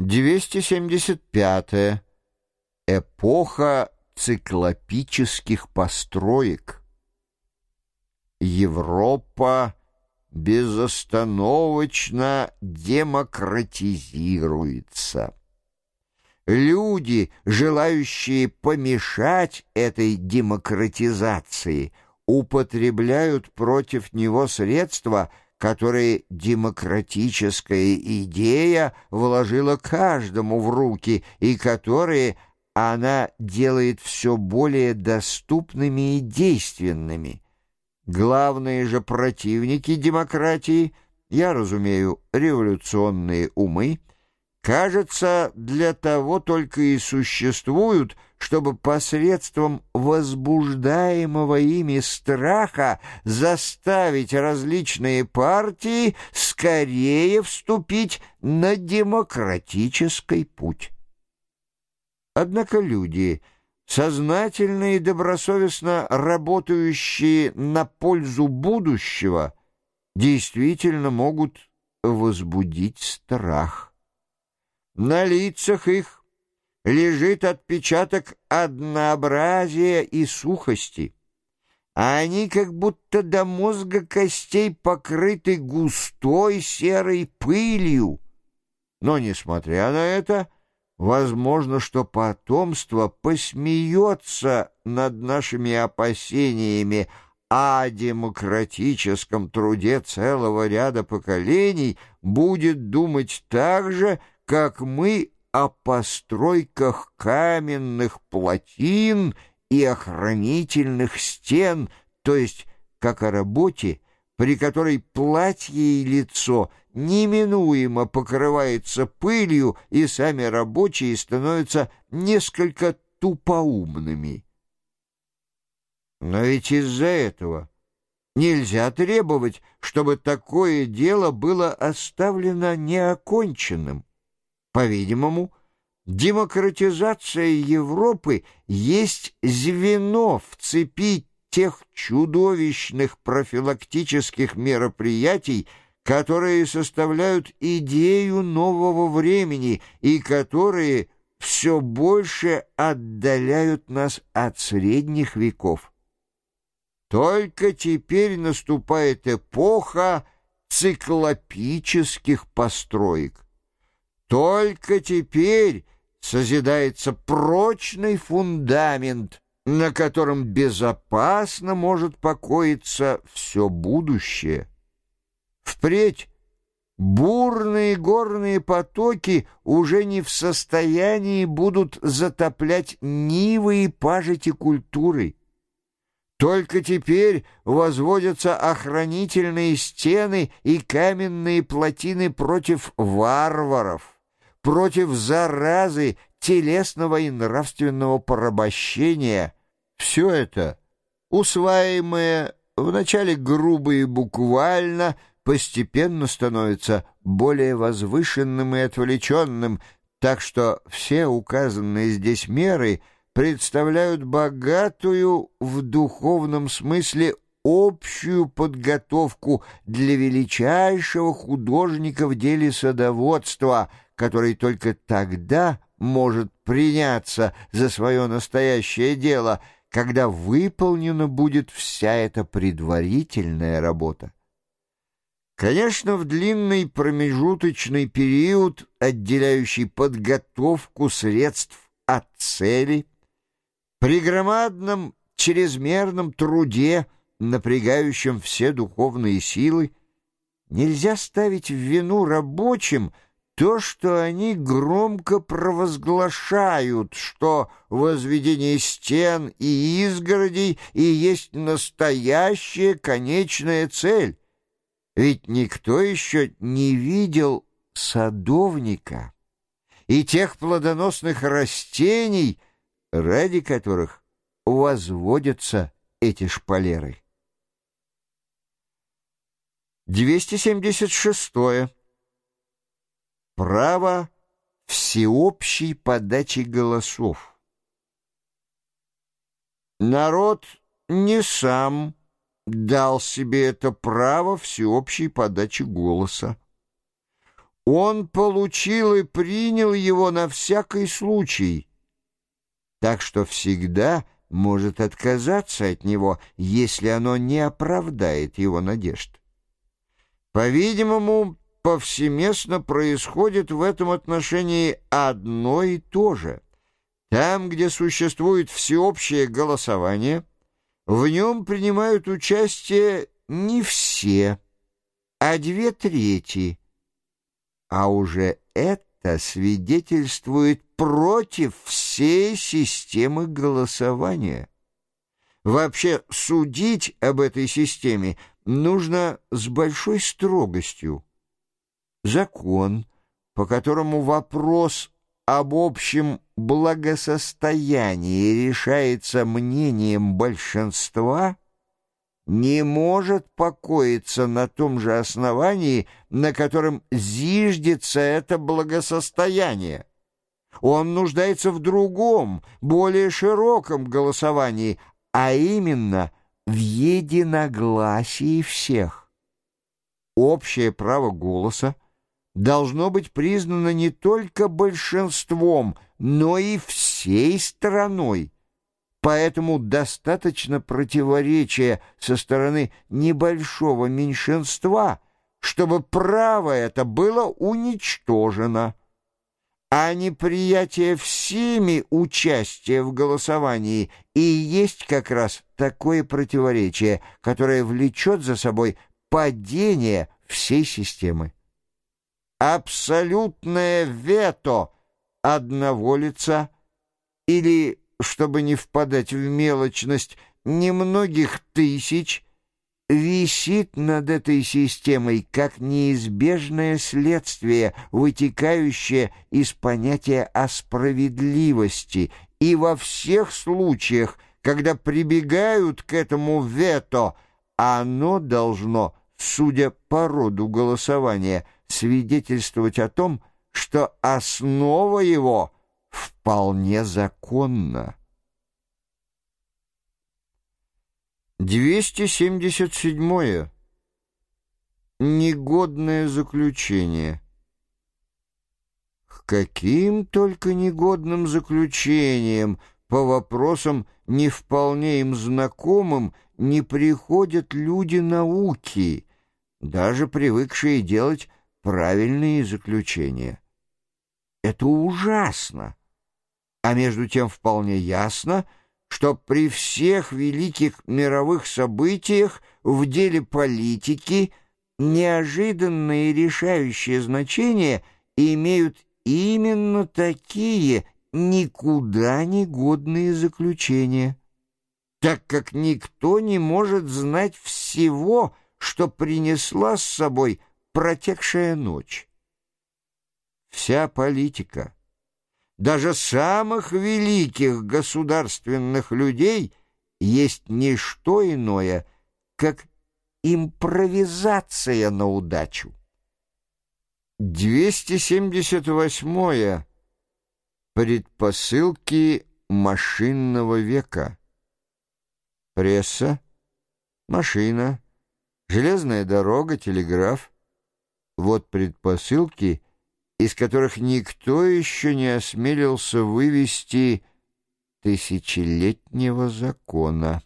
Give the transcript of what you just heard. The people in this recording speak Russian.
275. Эпоха циклопических построек. Европа безостановочно демократизируется. Люди, желающие помешать этой демократизации, употребляют против него средства – которые демократическая идея вложила каждому в руки и которые она делает все более доступными и действенными. Главные же противники демократии, я разумею, революционные умы, кажется, для того только и существуют – чтобы посредством возбуждаемого ими страха заставить различные партии скорее вступить на демократический путь. Однако люди, сознательно и добросовестно работающие на пользу будущего, действительно могут возбудить страх. На лицах их лежит отпечаток однообразия и сухости, а они как будто до мозга костей покрыты густой серой пылью. Но, несмотря на это, возможно, что потомство посмеется над нашими опасениями о демократическом труде целого ряда поколений, будет думать так же, как мы о постройках каменных плотин и охранительных стен, то есть как о работе, при которой платье и лицо неминуемо покрывается пылью, и сами рабочие становятся несколько тупоумными. Но ведь из-за этого нельзя требовать, чтобы такое дело было оставлено неоконченным. По-видимому, демократизация Европы есть звено в цепи тех чудовищных профилактических мероприятий, которые составляют идею нового времени и которые все больше отдаляют нас от средних веков. Только теперь наступает эпоха циклопических построек. Только теперь созидается прочный фундамент, на котором безопасно может покоиться все будущее. Впредь бурные горные потоки уже не в состоянии будут затоплять нивы и пажити культуры. Только теперь возводятся охранительные стены и каменные плотины против варваров против заразы телесного и нравственного порабощения. Все это, усваиваемое вначале грубо и буквально, постепенно становится более возвышенным и отвлеченным, так что все указанные здесь меры представляют богатую в духовном смысле общую подготовку для величайшего художника в деле садоводства — который только тогда может приняться за свое настоящее дело, когда выполнена будет вся эта предварительная работа. Конечно, в длинный промежуточный период, отделяющий подготовку средств от цели, при громадном чрезмерном труде, напрягающем все духовные силы, нельзя ставить в вину рабочим – то, что они громко провозглашают, что возведение стен и изгородей и есть настоящая конечная цель. Ведь никто еще не видел садовника и тех плодоносных растений, ради которых возводятся эти шпалеры. 276. -е право всеобщей подачи голосов. Народ не сам дал себе это право всеобщей подачи голоса. Он получил и принял его на всякий случай, так что всегда может отказаться от него, если оно не оправдает его надежд. По-видимому, повсеместно происходит в этом отношении одно и то же. Там, где существует всеобщее голосование, в нем принимают участие не все, а две трети. А уже это свидетельствует против всей системы голосования. Вообще судить об этой системе нужно с большой строгостью. Закон, по которому вопрос об общем благосостоянии решается мнением большинства, не может покоиться на том же основании, на котором зиждется это благосостояние. Он нуждается в другом, более широком голосовании, а именно в единогласии всех. Общее право голоса должно быть признано не только большинством, но и всей страной. Поэтому достаточно противоречия со стороны небольшого меньшинства, чтобы право это было уничтожено а неприятие всеми участия в голосовании и есть как раз такое противоречие, которое влечет за собой падение всей системы. Абсолютное вето одного лица или, чтобы не впадать в мелочность, немногих тысяч – висит над этой системой как неизбежное следствие, вытекающее из понятия о справедливости, и во всех случаях, когда прибегают к этому вето, оно должно, судя по роду голосования, свидетельствовать о том, что основа его вполне законна. 277. Негодное заключение. К каким только негодным заключениям по вопросам, не вполне им знакомым, не приходят люди науки, даже привыкшие делать правильные заключения. Это ужасно, а между тем вполне ясно — что при всех великих мировых событиях в деле политики неожиданные решающие значения имеют именно такие никуда не годные заключения, так как никто не может знать всего, что принесла с собой протекшая ночь. Вся политика — даже самых великих государственных людей есть не что иное, как импровизация на удачу. 278. Предпосылки машинного века. Пресса, машина, железная дорога, телеграф. Вот предпосылки — из которых никто еще не осмелился вывести тысячелетнего закона.